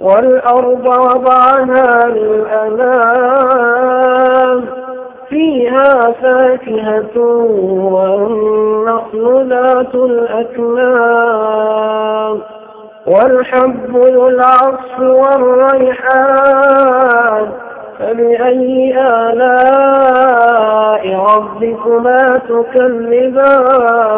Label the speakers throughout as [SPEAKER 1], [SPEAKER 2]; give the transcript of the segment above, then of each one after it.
[SPEAKER 1] والأرض وضعها للأنام فيها فاكهة والنخل ذات الأكمام. والحب ذو العصف والريحان فبأي آلاء ربكما تكذبان؟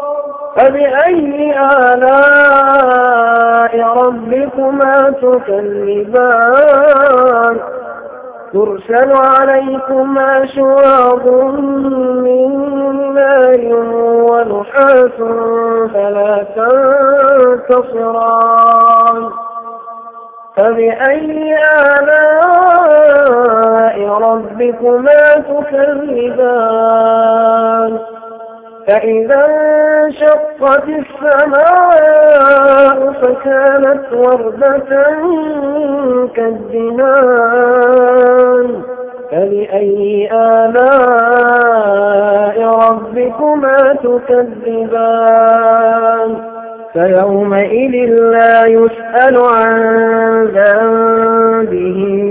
[SPEAKER 1] فبأي آلاء ربكما تكذبان؟ ترسل عليكما شواظ من نار ونحاس فلا تنتصران. فبأي آلاء ربكما تكذبان؟ فإذا انشقت السماء فكانت وردة كالدهان. فبأي آلاء ربكما تكذبان؟ فيومئذ لا يسأل عن ذنبه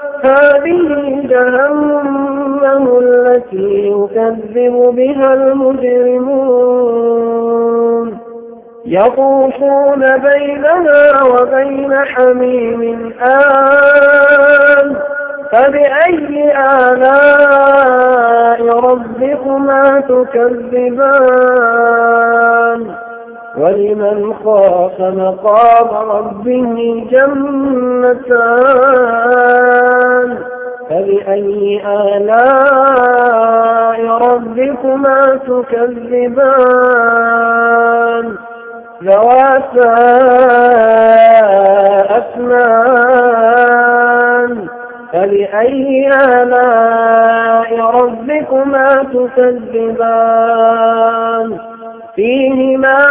[SPEAKER 1] هذه جهنم التي يكذب بها المجرمون. يطوفون بيننا وبين حميم آن. فبأي آلاء ربكما تكذبان؟ ولمن خاف مقام ربه جنتان فبأي آلاء ربكما تكذبان؟ ذواتا أثمان فبأي آلاء ربكما تكذبان؟ فيهما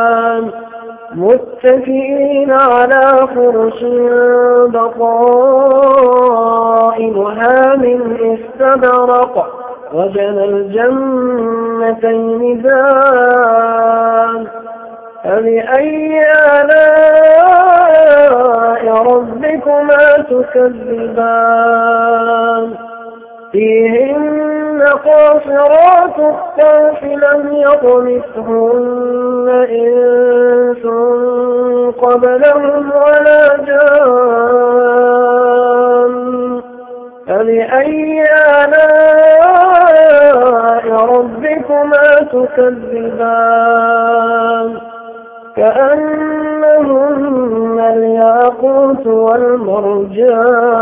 [SPEAKER 1] متكئين على فرش بطائنها من استبرق. وجنى الجنتين دان. فبأي آلاء ربكما تكذبان؟ فيهن قاصرات الطرف لم يطمثهن إنس قبلهم ولا جان. فبأي آلاء ربكما تكذبان؟ كأنهن الياقوت والمرجان.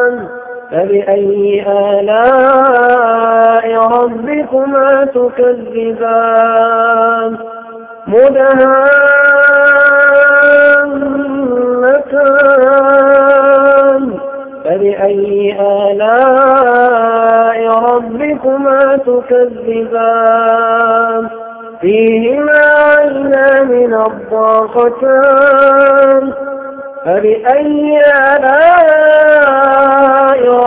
[SPEAKER 1] فبأي آلاء ربكما تكذبان؟ مدهامتان. فبأي آلاء ربكما تكذبان؟ فيهما عينا من الضاقتان فبأي آلاء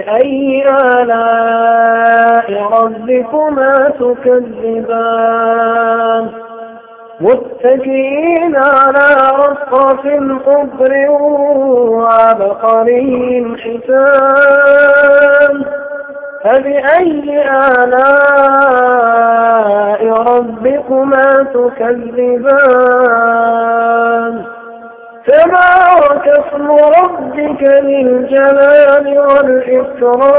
[SPEAKER 1] فبأي آلاء ربكما تكذبان؟ متكئين على رصف خضر وعبقري حسان فبأي آلاء ربكما تكذبان؟ تبارك اسم ربك للجلال والإكرام.